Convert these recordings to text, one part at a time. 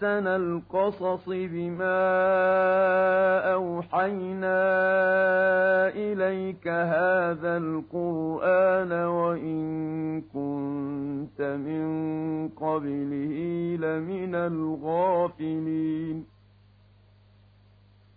أحسن القصص بما أوحينا إليك هذا القرآن وإن كنت من قبله لمن الغافلين.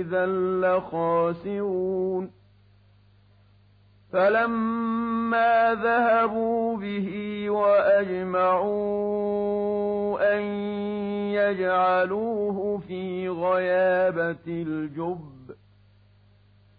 إذا لخاسرون فلما ذهبوا به وأجمعوا أن يجعلوه في غيابة الجب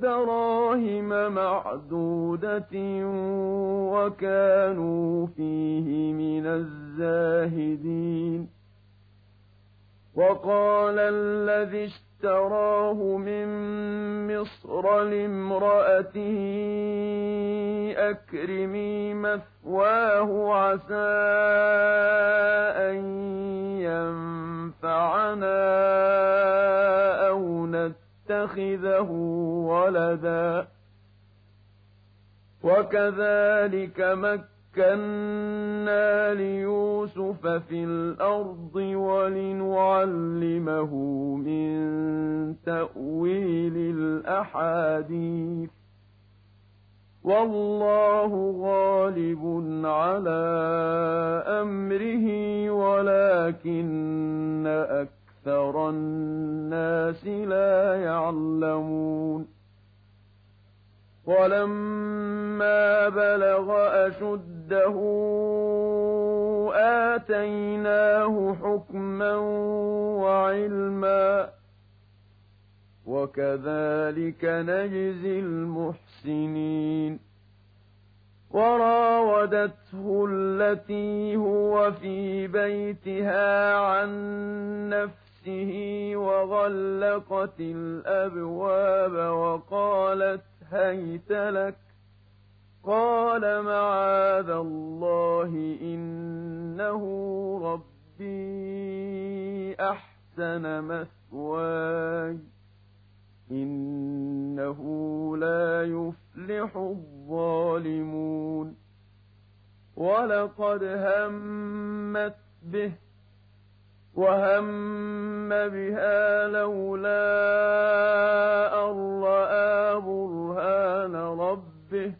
دراهم معدودة وكانوا فيه من الزاهدين. وقال الذي اشتراه من مصر لامرأته أكرمي مثواه عسى أن ينفعنا أو نتخذه ولدا. وكذلك مكنا ليوسف في الأرض ولنعلمه من تأويل الأحاديث. والله غالب على أمره ولكن أكثر الناس لا يعلمون. ولما بلغ أشده آتيناه حكما وعلما. وكذلك نجزي المحسنين. وراودته التي هو في بيتها عن نفسه وغلقت الأبواب وقالت هيت لك. قال معاذ الله إنه ربي أحسن مثواي. إنه لا يفلح الظالمون. ولقد همت به وهم بها لولا أن رأى برهان ربه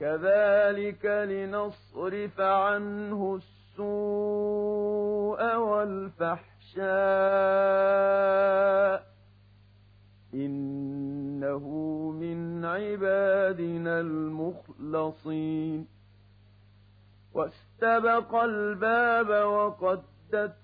كذلك لنصرف عنه السوء والفحشاء إنه من عبادنا المخلصين واستبق الباب وقدت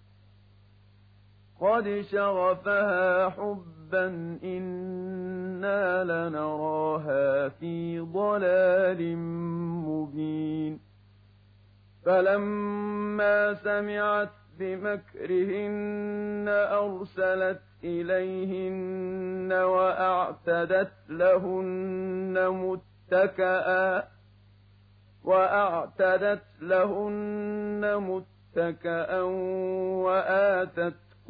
قَدْ شَغَفَهَا حُبًّا إِنَّا لَنَرَاهَا فِي ضَلَالٍ مُّبِينٍ فَلَمَّا سَمِعَتْ بِمَكْرِهِنَّ أَرْسَلَتْ إِلَيْهِنَّ وَأَعْتَدَتْ لَهُنَّ مُتَّكَأً وَأَعْتَدَتْ لَهُنَّ مُتَّكَأً وَآتَتْ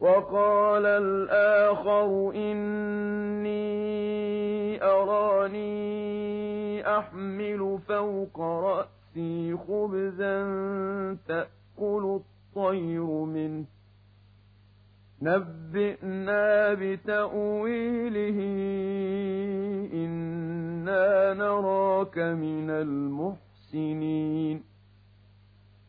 وَقَالَ الْآخَرُ إِنِّي أَرَانِي أَحْمِلُ فَوْقَ رَأْسِي خُبْزًا تَأْكُلُ الطَّيْرُ مِنْهُ. نَبِّئْنَا بِتَأْوِيلِهِ إِنَّا نَرَاكَ مِنَ الْمُحْسِنِينَ.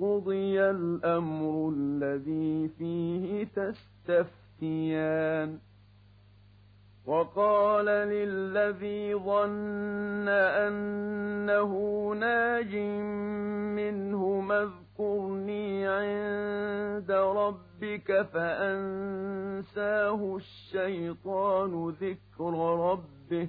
قضي الأمر الذي فيه تستفتيان وقال للذي ظن أنه ناج منه اذكرني عند ربك فأنساه الشيطان ذكر ربه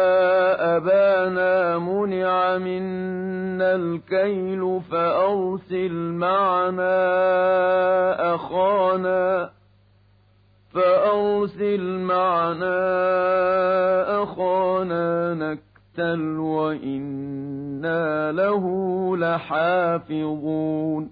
منا الكيل فأرسل معنا أخانا فأرسل معنا أخانا نكتل وإنا له لحافظون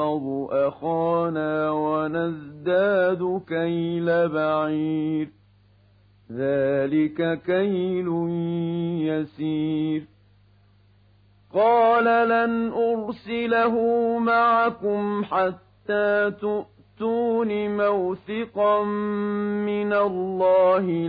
نحفظ أخانا ونزداد كيل بعير. ذلك كيل يسير. قال لن أرسله معكم حتى تؤتون موثقا من الله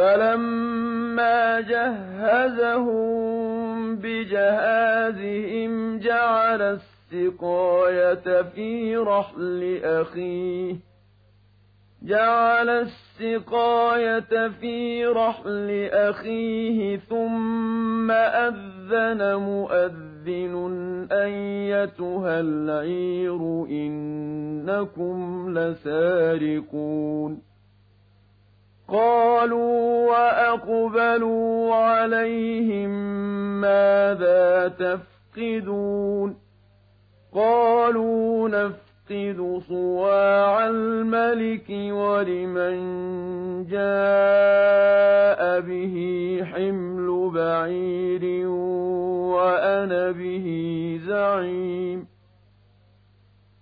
فلما جهزهم بجهازهم جعل السقاية في رحل أخيه جعل السقاية في رحل أخيه ثم أذن مؤذن أيتها العير إنكم لسارقون قالوا وأقبلوا عليهم ماذا تفقدون؟ قالوا نفقد صواع الملك ولمن جاء به حمل بعير وأنا به زعيم.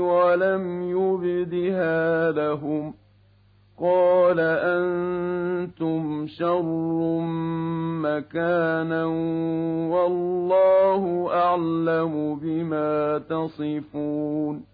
ولم يبدها لهم قال أنتم شر مكانا والله أعلم بما تصفون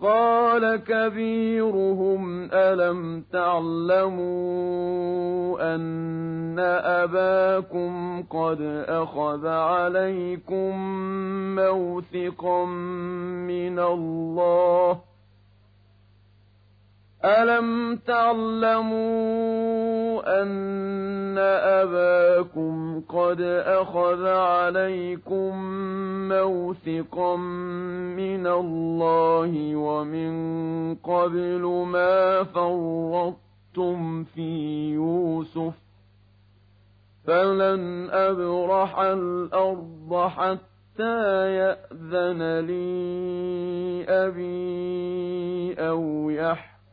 قال كبيرهم ألم تعلموا أن أباكم قد أخذ عليكم موثقا من الله ألم تعلموا أن أباكم قد أخذ عليكم موثقا من الله ومن قبل ما فرطتم في يوسف فلن أبرح الأرض حتى يأذن لي أبي أو يحكم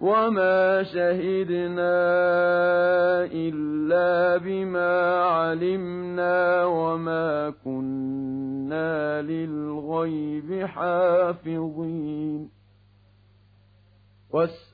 وما شهدنا إلا بما علمنا وما كنا للغيب حافظين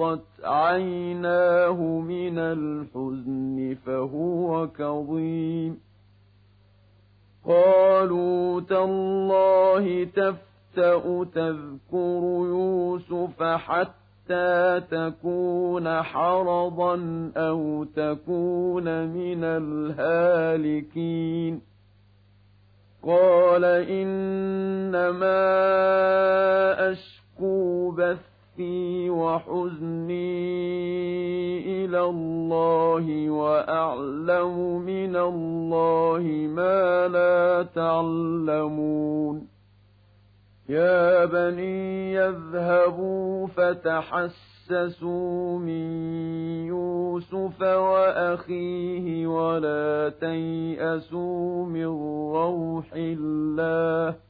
وابيضت عيناه من الحزن فهو كظيم. قالوا تالله تفتأ تذكر يوسف حتى حتى تكون حرضا أو تكون من الهالكين. قال إنما أشكو بثي وحزني إلى الله وأعلم من الله ما لا تعلمون. يا بني يذهبوا فتحسسوا من يوسف وأخيه ولا تيأسوا من روح الله.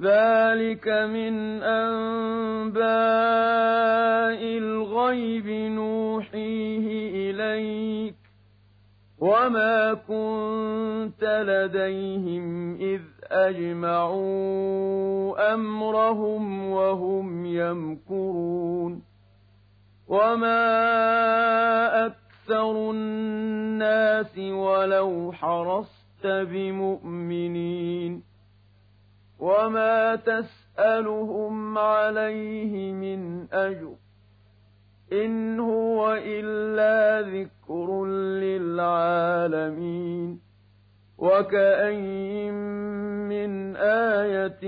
ذلك من أنباء الغيب نوحيه إليك. وما كنت لديهم إذ أجمعوا أمرهم وهم يمكرون. وما أكثر الناس ولو حرصت بمؤمنين وما تسألهم عليه من أجر إن هو إلا ذكر للعالمين وكأين من آية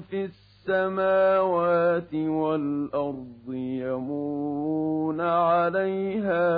في السماوات والأرض يمرون عليها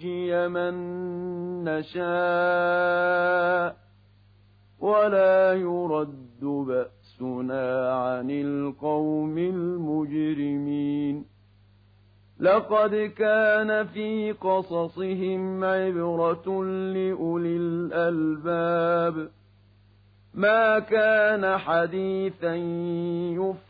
فَنُجِّيَ مَن نَّشَاءُ وَلَا يُرَدُّ بَأْسُنَا عَنِ الْقَوْمِ الْمُجْرِمِينَ لقد كان في قصصهم عبرة لأولي الألباب ما كان حديثا يفترى